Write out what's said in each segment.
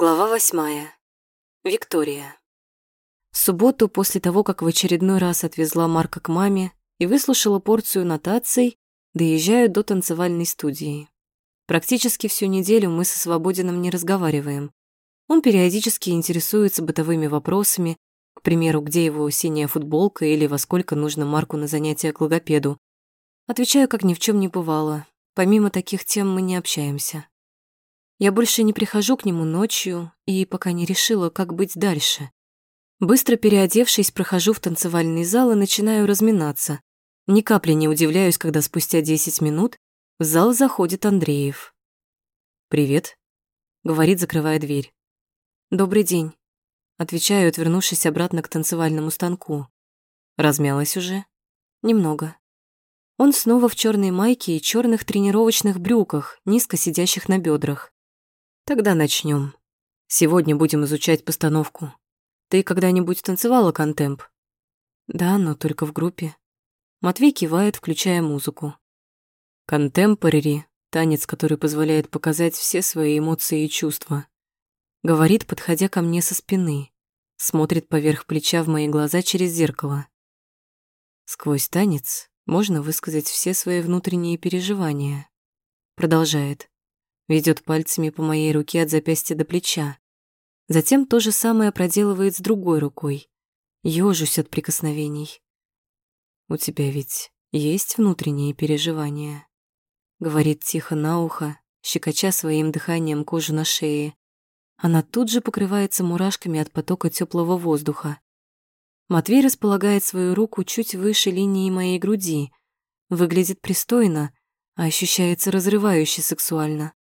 Глава восьмая. Виктория. В субботу, после того, как в очередной раз отвезла Марка к маме и выслушала порцию нотаций, доезжаю до танцевальной студии. Практически всю неделю мы со Свободиным не разговариваем. Он периодически интересуется бытовыми вопросами, к примеру, где его синяя футболка или во сколько нужно Марку на занятия к логопеду. Отвечаю, как ни в чем не бывало. Помимо таких тем мы не общаемся. Я больше не прихожу к нему ночью и пока не решила, как быть дальше. Быстро переодевшись, прохожу в танцевальный зал и начинаю разминаться. Ни капли не удивляюсь, когда спустя 10 минут в зал заходит Андреев. «Привет», — говорит, закрывая дверь. «Добрый день», — отвечаю, отвернувшись обратно к танцевальному станку. «Размялась уже?» «Немного». Он снова в черной майке и черных тренировочных брюках, низко сидящих на бедрах. Тогда начнем. Сегодня будем изучать постановку. Ты когда-нибудь танцевала контемп? Да, но только в группе. Матвей кивает, включая музыку. Контемпорари — танец, который позволяет показать все свои эмоции и чувства. Говорит, подходя ко мне со спины. Смотрит поверх плеча в мои глаза через зеркало. Сквозь танец можно высказать все свои внутренние переживания. Продолжает ведет пальцами по моей руке от запястья до плеча. Затем то же самое проделывает с другой рукой. Ёжусь от прикосновений. «У тебя ведь есть внутренние переживания?» Говорит тихо на ухо, щекоча своим дыханием кожу на шее. Она тут же покрывается мурашками от потока теплого воздуха. Матвей располагает свою руку чуть выше линии моей груди. Выглядит пристойно, а ощущается разрывающе сексуально.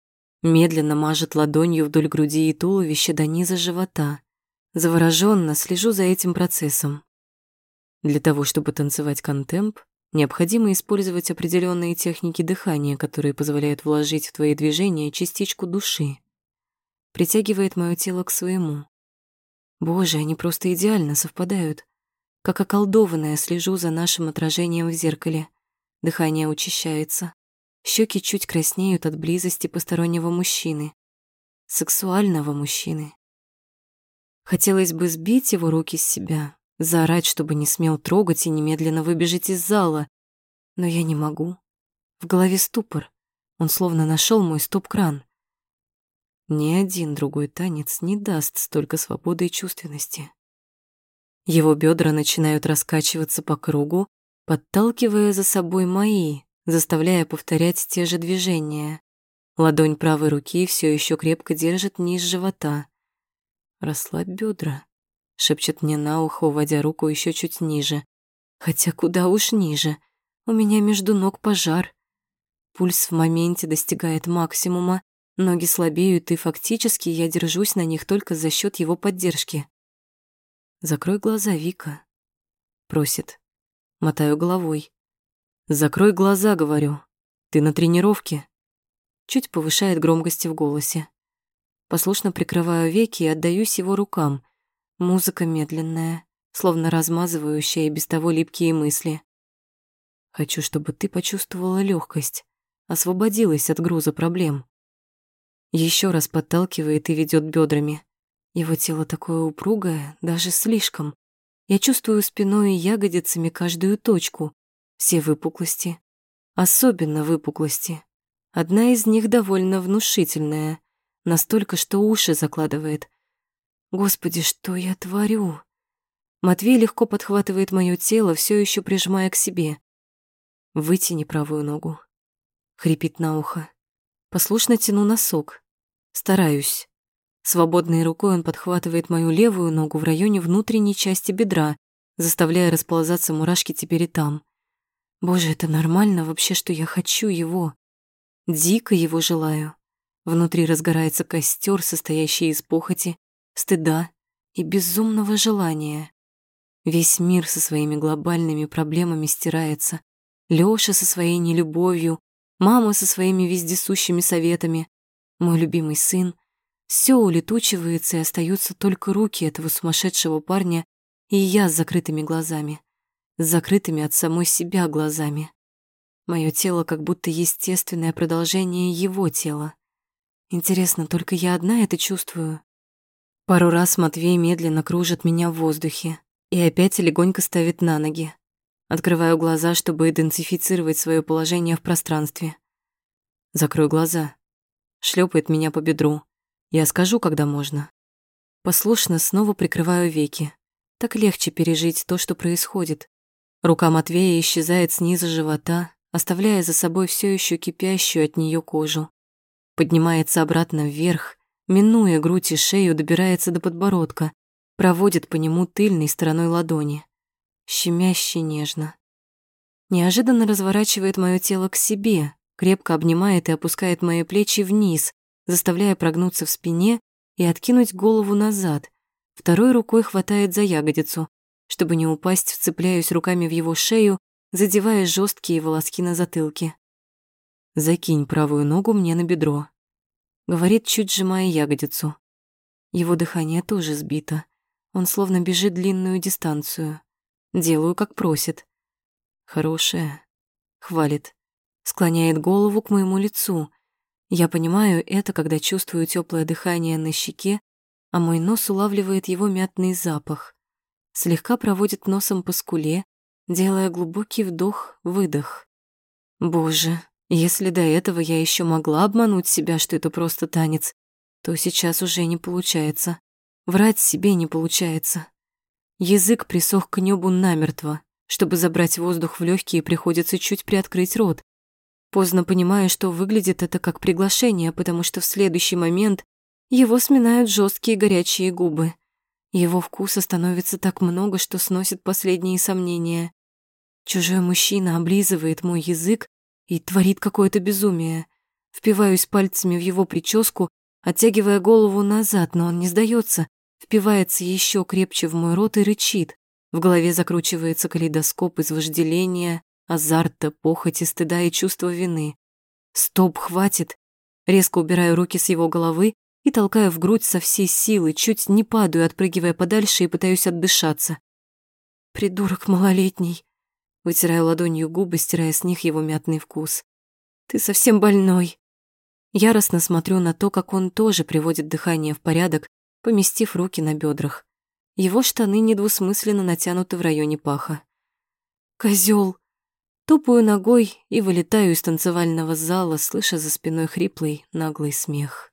Медленно мажет ладонью вдоль груди и туловища до низа живота. Завороженно слежу за этим процессом. Для того, чтобы танцевать контемп, необходимо использовать определенные техники дыхания, которые позволяют вложить в твои движения частичку души. Притягивает мое тело к своему. Боже, они просто идеально совпадают. Как околдованная слежу за нашим отражением в зеркале. Дыхание учащается. Щеки чуть краснеют от близости постороннего мужчины. Сексуального мужчины. Хотелось бы сбить его руки с себя, заорать, чтобы не смел трогать и немедленно выбежать из зала. Но я не могу. В голове ступор. Он словно нашел мой стоп-кран. Ни один другой танец не даст столько свободы и чувственности. Его бедра начинают раскачиваться по кругу, подталкивая за собой мои, заставляя повторять те же движения. Ладонь правой руки все еще крепко держит низ живота. «Расслабь бедра», — шепчет мне на ухо, уводя руку еще чуть ниже. Хотя куда уж ниже. У меня между ног пожар. Пульс в моменте достигает максимума, ноги слабеют, и фактически я держусь на них только за счет его поддержки. «Закрой глаза, Вика», — просит. Мотаю головой. «Закрой глаза», — говорю. «Ты на тренировке?» Чуть повышает громкости в голосе. Послушно прикрываю веки и отдаюсь его рукам. Музыка медленная, словно размазывающая и без того липкие мысли. Хочу, чтобы ты почувствовала легкость, освободилась от груза проблем. Еще раз подталкивает и ведет бедрами. Его тело такое упругое, даже слишком. Я чувствую спиной и ягодицами каждую точку, все выпуклости, особенно выпуклости. Одна из них довольно внушительная, настолько, что уши закладывает. Господи, что я творю? Матвей легко подхватывает мое тело, все еще прижимая к себе. Вытяни правую ногу. Хрипит на ухо. Послушно тяну носок. Стараюсь. Свободной рукой он подхватывает мою левую ногу в районе внутренней части бедра, заставляя расползаться мурашки теперь и там. Боже, это нормально вообще, что я хочу его. Дико его желаю. Внутри разгорается костер, состоящий из похоти, стыда и безумного желания. Весь мир со своими глобальными проблемами стирается. Лёша со своей нелюбовью, мама со своими вездесущими советами, мой любимый сын. Все улетучивается, и остаются только руки этого сумасшедшего парня и я с закрытыми глазами с закрытыми от самой себя глазами. Мое тело как будто естественное продолжение его тела. Интересно, только я одна это чувствую? Пару раз Матвей медленно кружит меня в воздухе и опять легонько ставит на ноги. Открываю глаза, чтобы идентифицировать свое положение в пространстве. Закрой глаза. Шлепает меня по бедру. Я скажу, когда можно. Послушно снова прикрываю веки. Так легче пережить то, что происходит. Рука Матвея исчезает снизу живота, оставляя за собой все еще кипящую от нее кожу. Поднимается обратно вверх, минуя грудь и шею, добирается до подбородка, проводит по нему тыльной стороной ладони щемяще нежно. Неожиданно разворачивает мое тело к себе, крепко обнимает и опускает мои плечи вниз, заставляя прогнуться в спине и откинуть голову назад. Второй рукой хватает за ягодицу. Чтобы не упасть, вцепляюсь руками в его шею, задевая жесткие волоски на затылке. «Закинь правую ногу мне на бедро», — говорит, чуть сжимая ягодицу. Его дыхание тоже сбито. Он словно бежит длинную дистанцию. Делаю, как просит. Хорошая. Хвалит. Склоняет голову к моему лицу. Я понимаю это, когда чувствую теплое дыхание на щеке, а мой нос улавливает его мятный запах. Слегка проводит носом по скуле, делая глубокий вдох-выдох. Боже, если до этого я еще могла обмануть себя, что это просто танец, то сейчас уже не получается. Врать себе не получается. Язык присох к небу намертво. Чтобы забрать воздух в легкие, приходится чуть приоткрыть рот. Поздно понимаю, что выглядит это как приглашение, потому что в следующий момент его сминают жесткие горячие губы. Его вкуса становится так много, что сносит последние сомнения. Чужой мужчина облизывает мой язык и творит какое-то безумие. Впиваюсь пальцами в его прическу, оттягивая голову назад, но он не сдается, впивается еще крепче в мой рот и рычит. В голове закручивается калейдоскоп из вожделения, азарта, похоти, стыда и чувства вины. Стоп, хватит. Резко убираю руки с его головы и толкаю в грудь со всей силы, чуть не падаю, отпрыгивая подальше и пытаюсь отдышаться. Придурок малолетний. Вытираю ладонью губы, стирая с них его мятный вкус. Ты совсем больной. Яростно смотрю на то, как он тоже приводит дыхание в порядок, поместив руки на бедрах. Его штаны недвусмысленно натянуты в районе паха. Козел! Топаю ногой и вылетаю из танцевального зала, слыша за спиной хриплый, наглый смех.